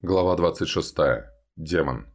Глава 26. Демон.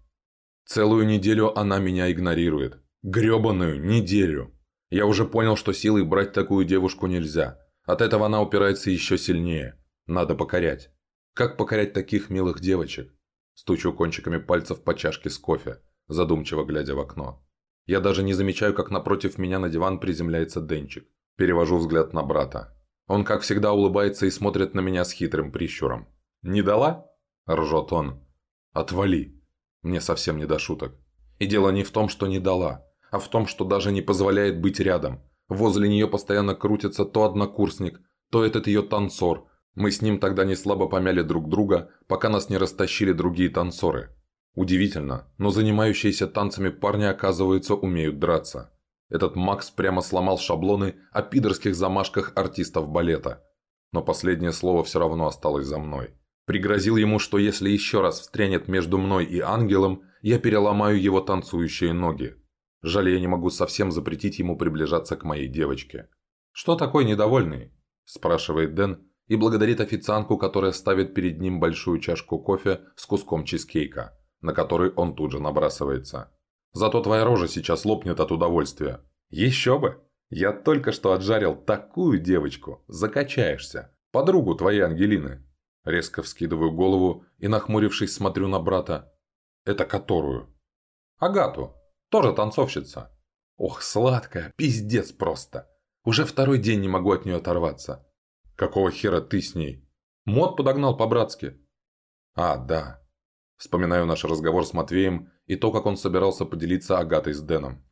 Целую неделю она меня игнорирует. Грёбаную неделю. Я уже понял, что силой брать такую девушку нельзя. От этого она упирается еще сильнее. Надо покорять. Как покорять таких милых девочек? Стучу кончиками пальцев по чашке с кофе, задумчиво глядя в окно. Я даже не замечаю, как напротив меня на диван приземляется Денчик. Перевожу взгляд на брата. Он, как всегда, улыбается и смотрит на меня с хитрым прищуром. «Не дала?» – ржет он. «Отвали!» Мне совсем не до шуток. И дело не в том, что не дала, а в том, что даже не позволяет быть рядом. Возле нее постоянно крутится то однокурсник, то этот ее танцор. Мы с ним тогда не слабо помяли друг друга, пока нас не растащили другие танцоры. Удивительно, но занимающиеся танцами парни, оказывается, умеют драться. Этот Макс прямо сломал шаблоны о пидорских замашках артистов балета. Но последнее слово все равно осталось за мной. Пригрозил ему, что если еще раз встрянет между мной и ангелом, я переломаю его танцующие ноги. Жаль, я не могу совсем запретить ему приближаться к моей девочке. «Что такой недовольный?» – спрашивает Дэн и благодарит официантку, которая ставит перед ним большую чашку кофе с куском чизкейка, на который он тут же набрасывается. «Зато твоя рожа сейчас лопнет от удовольствия». «Еще бы! Я только что отжарил такую девочку, закачаешься, подругу твоей Ангелины». Резко вскидываю голову и, нахмурившись, смотрю на брата. «Это которую?» «Агату. Тоже танцовщица». «Ох, сладкая, пиздец просто. Уже второй день не могу от нее оторваться». «Какого хера ты с ней?» «Мод подогнал по-братски». «А, да». Вспоминаю наш разговор с Матвеем и то, как он собирался поделиться Агатой с Дэном.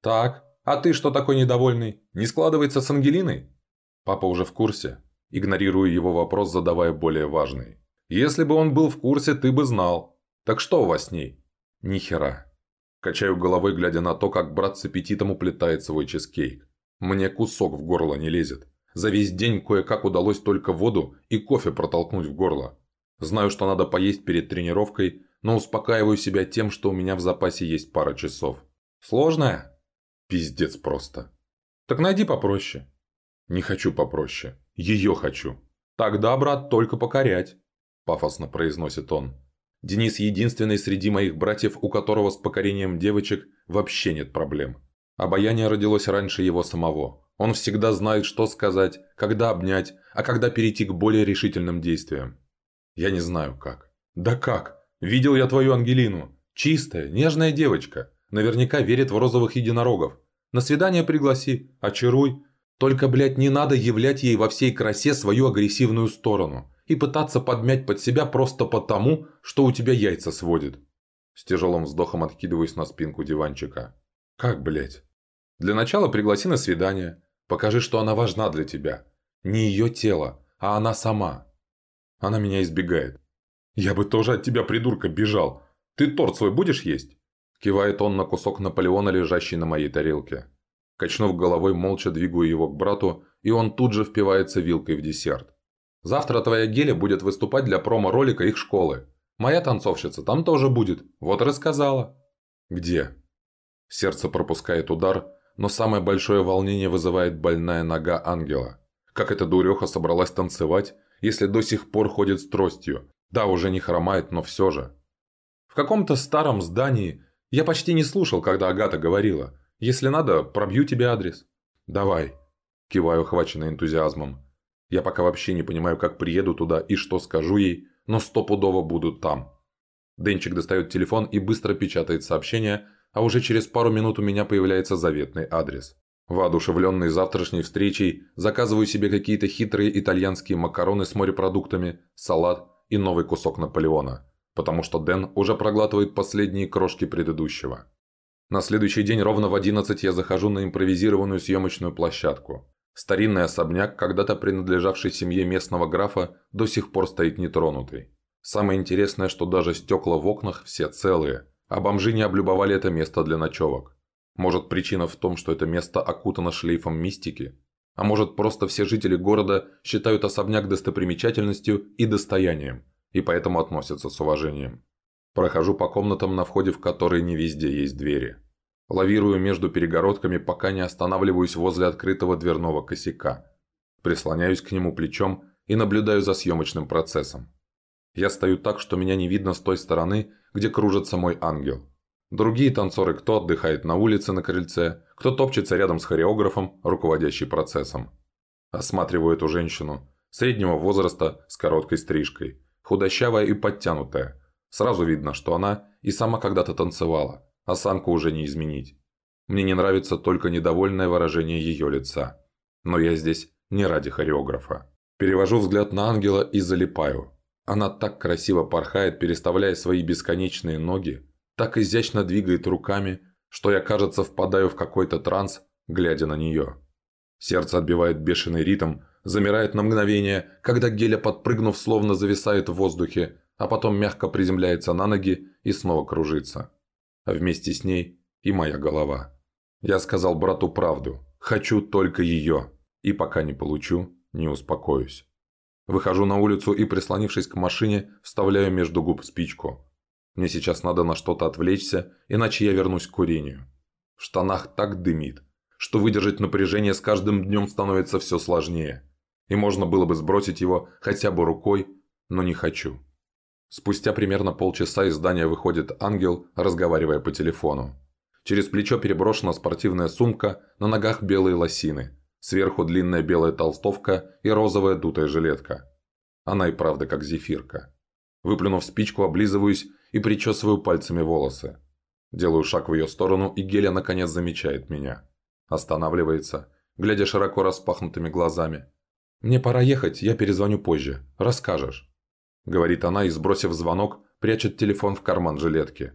«Так, а ты что такой недовольный? Не складывается с Ангелиной?» Папа уже в курсе. Игнорирую его вопрос, задавая более важный. «Если бы он был в курсе, ты бы знал. Так что у вас с ней?» «Ни хера». Качаю головой, глядя на то, как брат с аппетитом уплетает свой чизкейк. Мне кусок в горло не лезет. За весь день кое-как удалось только воду и кофе протолкнуть в горло. Знаю, что надо поесть перед тренировкой, но успокаиваю себя тем, что у меня в запасе есть пара часов. Сложная? Пиздец просто. Так найди попроще. Не хочу попроще. Ее хочу. Тогда, брат, только покорять», – пафосно произносит он. Денис единственный среди моих братьев, у которого с покорением девочек вообще нет проблем. Обаяние родилось раньше его самого. Он всегда знает, что сказать, когда обнять, а когда перейти к более решительным действиям. Я не знаю как. Да как? Видел я твою Ангелину. Чистая, нежная девочка. Наверняка верит в розовых единорогов. На свидание пригласи, очаруй, только, блядь, не надо являть ей во всей красе свою агрессивную сторону и пытаться подмять под себя просто потому, что у тебя яйца сводит. С тяжелым вздохом откидываюсь на спинку диванчика. Как, блядь? Для начала пригласи на свидание. Покажи, что она важна для тебя. Не ее тело, а она сама. Она меня избегает. Я бы тоже от тебя, придурка, бежал. Ты торт свой будешь есть? Кивает он на кусок Наполеона, лежащий на моей тарелке. Качнув головой, молча двигаю его к брату, и он тут же впивается вилкой в десерт. «Завтра твоя Геля будет выступать для промо-ролика их школы. Моя танцовщица там тоже будет. Вот рассказала». «Где?» Сердце пропускает удар, но самое большое волнение вызывает больная нога ангела. Как эта дуреха собралась танцевать, если до сих пор ходит с тростью? Да, уже не хромает, но все же. В каком-то старом здании я почти не слушал, когда Агата говорила – если надо, пробью тебе адрес». «Давай», – киваю, охваченный энтузиазмом. «Я пока вообще не понимаю, как приеду туда и что скажу ей, но стопудово буду там». Денчик достает телефон и быстро печатает сообщение, а уже через пару минут у меня появляется заветный адрес. Воодушевленный завтрашней встречей, заказываю себе какие-то хитрые итальянские макароны с морепродуктами, салат и новый кусок Наполеона, потому что Дэн уже проглатывает последние крошки предыдущего. На следующий день ровно в 11 я захожу на импровизированную съемочную площадку. Старинный особняк, когда-то принадлежавший семье местного графа, до сих пор стоит нетронутый. Самое интересное, что даже стекла в окнах все целые, а бомжи не облюбовали это место для ночевок. Может причина в том, что это место окутано шлейфом мистики? А может просто все жители города считают особняк достопримечательностью и достоянием, и поэтому относятся с уважением. Прохожу по комнатам, на входе в которые не везде есть двери. Лавирую между перегородками, пока не останавливаюсь возле открытого дверного косяка. Прислоняюсь к нему плечом и наблюдаю за съемочным процессом. Я стою так, что меня не видно с той стороны, где кружится мой ангел. Другие танцоры кто отдыхает на улице на крыльце, кто топчется рядом с хореографом, руководящий процессом. Осматриваю эту женщину, среднего возраста, с короткой стрижкой, худощавая и подтянутая. Сразу видно, что она и сама когда-то танцевала, осанку уже не изменить. Мне не нравится только недовольное выражение ее лица. Но я здесь не ради хореографа. Перевожу взгляд на ангела и залипаю. Она так красиво порхает, переставляя свои бесконечные ноги, так изящно двигает руками, что я, кажется, впадаю в какой-то транс, глядя на нее. Сердце отбивает бешеный ритм, замирает на мгновение, когда Геля, подпрыгнув, словно зависает в воздухе, а потом мягко приземляется на ноги и снова кружится. А вместе с ней и моя голова. Я сказал брату правду. Хочу только ее. И пока не получу, не успокоюсь. Выхожу на улицу и, прислонившись к машине, вставляю между губ спичку. Мне сейчас надо на что-то отвлечься, иначе я вернусь к курению. В штанах так дымит, что выдержать напряжение с каждым днем становится все сложнее. И можно было бы сбросить его хотя бы рукой, но не хочу. Спустя примерно полчаса из здания выходит ангел, разговаривая по телефону. Через плечо переброшена спортивная сумка, на ногах белые лосины – Сверху длинная белая толстовка и розовая дутая жилетка. Она и правда как зефирка. Выплюнув спичку, облизываюсь и причесываю пальцами волосы. Делаю шаг в ее сторону, и Геля наконец замечает меня. Останавливается, глядя широко распахнутыми глазами. «Мне пора ехать, я перезвоню позже. Расскажешь». Говорит она и, сбросив звонок, прячет телефон в карман жилетки.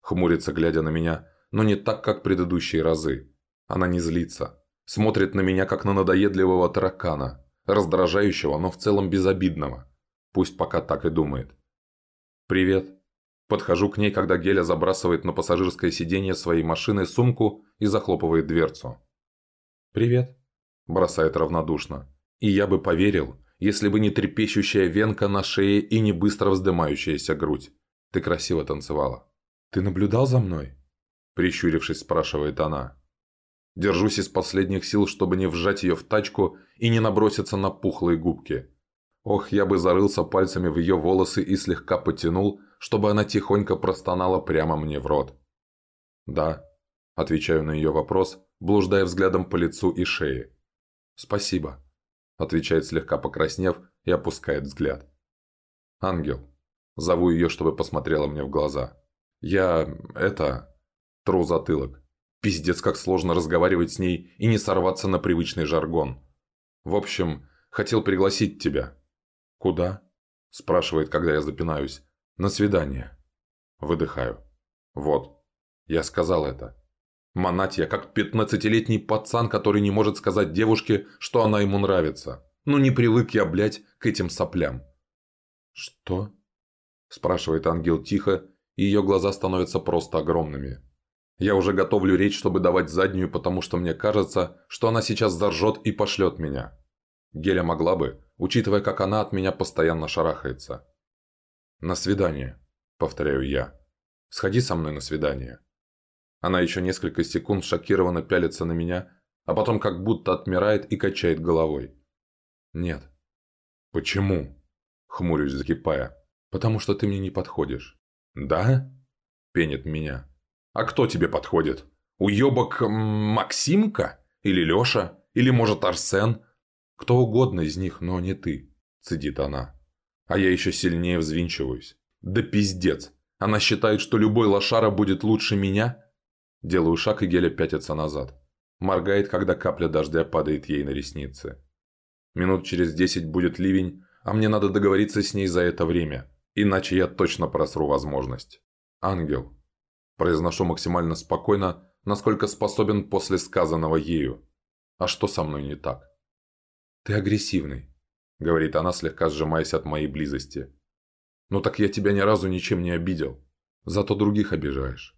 Хмурится, глядя на меня, но не так, как предыдущие разы. Она не злится, Смотрит на меня, как на надоедливого таракана. Раздражающего, но в целом безобидного. Пусть пока так и думает. «Привет». Подхожу к ней, когда Геля забрасывает на пассажирское сиденье своей машины сумку и захлопывает дверцу. «Привет», – бросает равнодушно. «И я бы поверил, если бы не трепещущая венка на шее и не быстро вздымающаяся грудь. Ты красиво танцевала». «Ты наблюдал за мной?» – прищурившись, спрашивает она. Держусь из последних сил, чтобы не вжать ее в тачку и не наброситься на пухлые губки. Ох, я бы зарылся пальцами в ее волосы и слегка потянул, чтобы она тихонько простонала прямо мне в рот. «Да», – отвечаю на ее вопрос, блуждая взглядом по лицу и шее. «Спасибо», – отвечает слегка покраснев и опускает взгляд. «Ангел». Зову ее, чтобы посмотрела мне в глаза. «Я... это...» Тру затылок. Пиздец, как сложно разговаривать с ней и не сорваться на привычный жаргон. В общем, хотел пригласить тебя. Куда? Спрашивает, когда я запинаюсь. На свидание. Выдыхаю. Вот. Я сказал это. Манать я как пятнадцатилетний пацан, который не может сказать девушке, что она ему нравится. Ну не привык я, блядь, к этим соплям. Что? Спрашивает ангел тихо, и ее глаза становятся просто огромными. Я уже готовлю речь, чтобы давать заднюю, потому что мне кажется, что она сейчас заржет и пошлет меня. Геля могла бы, учитывая, как она от меня постоянно шарахается. «На свидание», — повторяю я. «Сходи со мной на свидание». Она еще несколько секунд шокированно пялится на меня, а потом как будто отмирает и качает головой. «Нет». «Почему?» — хмурюсь, закипая. «Потому что ты мне не подходишь». «Да?» — пенит меня. А кто тебе подходит? Уебок Максимка? Или Леша? Или, может, Арсен? Кто угодно из них, но не ты, цедит она. А я еще сильнее взвинчиваюсь. Да пиздец. Она считает, что любой лошара будет лучше меня? Делаю шаг, и Геля пятится назад. Моргает, когда капля дождя падает ей на ресницы. Минут через десять будет ливень, а мне надо договориться с ней за это время, иначе я точно просру возможность. Ангел, Произношу максимально спокойно, насколько способен после сказанного ею. А что со мной не так? «Ты агрессивный», — говорит она, слегка сжимаясь от моей близости. «Ну так я тебя ни разу ничем не обидел. Зато других обижаешь».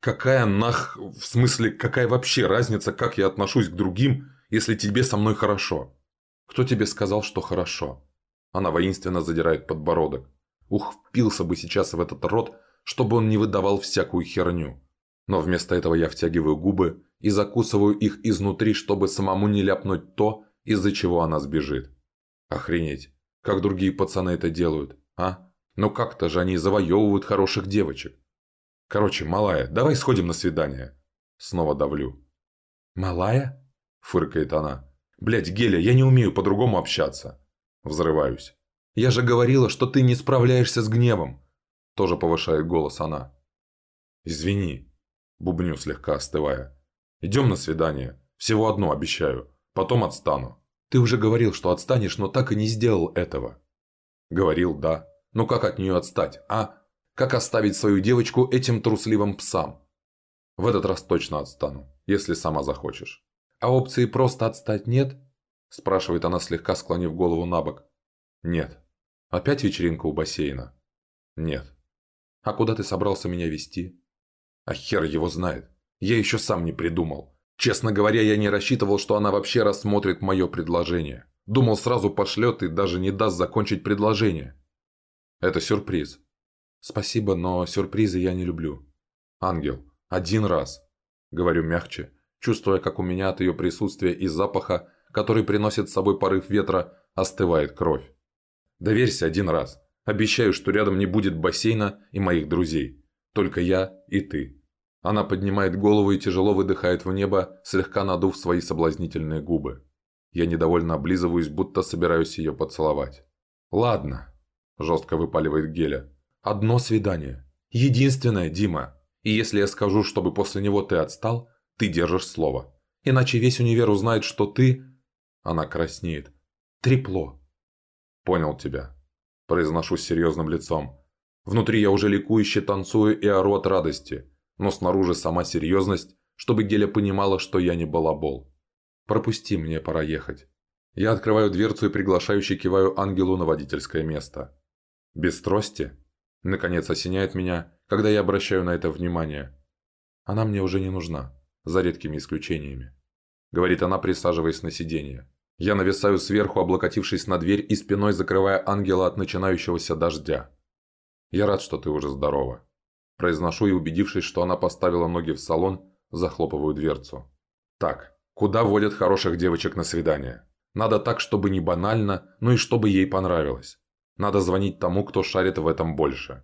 «Какая нах... В смысле, какая вообще разница, как я отношусь к другим, если тебе со мной хорошо?» «Кто тебе сказал, что хорошо?» Она воинственно задирает подбородок. Ух, впился бы сейчас в этот рот, чтобы он не выдавал всякую херню. Но вместо этого я втягиваю губы и закусываю их изнутри, чтобы самому не ляпнуть то, из-за чего она сбежит. Охренеть, как другие пацаны это делают, а? Но как-то же они завоевывают хороших девочек. Короче, малая, давай сходим на свидание. Снова давлю. «Малая?» – фыркает она. «Блядь, Геля, я не умею по-другому общаться». Взрываюсь. «Я же говорила, что ты не справляешься с гневом!» Тоже повышает голос она. «Извини», – бубню слегка остывая. «Идем на свидание. Всего одно обещаю. Потом отстану». «Ты уже говорил, что отстанешь, но так и не сделал этого». «Говорил, да. Но как от нее отстать, а? Как оставить свою девочку этим трусливым псам?» «В этот раз точно отстану, если сама захочешь». «А опции просто отстать нет?» – спрашивает она, слегка склонив голову на бок. «Нет». «Опять вечеринка у бассейна?» «Нет». «А куда ты собрался меня вести?» «А хер его знает. Я еще сам не придумал. Честно говоря, я не рассчитывал, что она вообще рассмотрит мое предложение. Думал, сразу пошлет и даже не даст закончить предложение. Это сюрприз. Спасибо, но сюрпризы я не люблю. Ангел, один раз. Говорю мягче, чувствуя, как у меня от ее присутствия и запаха, который приносит с собой порыв ветра, остывает кровь. Доверься один раз. Обещаю, что рядом не будет бассейна и моих друзей. Только я и ты. Она поднимает голову и тяжело выдыхает в небо, слегка надув свои соблазнительные губы. Я недовольно облизываюсь, будто собираюсь ее поцеловать. «Ладно», – жестко выпаливает Геля. «Одно свидание. Единственное, Дима. И если я скажу, чтобы после него ты отстал, ты держишь слово. Иначе весь универ узнает, что ты...» Она краснеет. «Трепло». «Понял тебя», – произношу с серьезным лицом. Внутри я уже ликующе танцую и ору от радости – но снаружи сама серьезность, чтобы Геля понимала, что я не балабол. «Пропусти, мне пора ехать». Я открываю дверцу и приглашающе киваю ангелу на водительское место. «Без трости?» Наконец осеняет меня, когда я обращаю на это внимание. «Она мне уже не нужна, за редкими исключениями», — говорит она, присаживаясь на сиденье. Я нависаю сверху, облокотившись на дверь и спиной закрывая ангела от начинающегося дождя. «Я рад, что ты уже здорова». Произношу и, убедившись, что она поставила ноги в салон, захлопываю дверцу. Так, куда водят хороших девочек на свидание? Надо так, чтобы не банально, но и чтобы ей понравилось. Надо звонить тому, кто шарит в этом больше.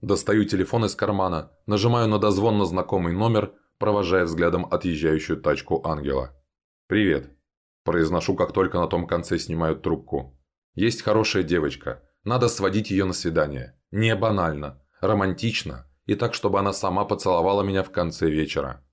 Достаю телефон из кармана, нажимаю на дозвон на знакомый номер, провожая взглядом отъезжающую тачку ангела. «Привет», – произношу, как только на том конце снимают трубку. «Есть хорошая девочка. Надо сводить ее на свидание. Не банально. Романтично и так, чтобы она сама поцеловала меня в конце вечера.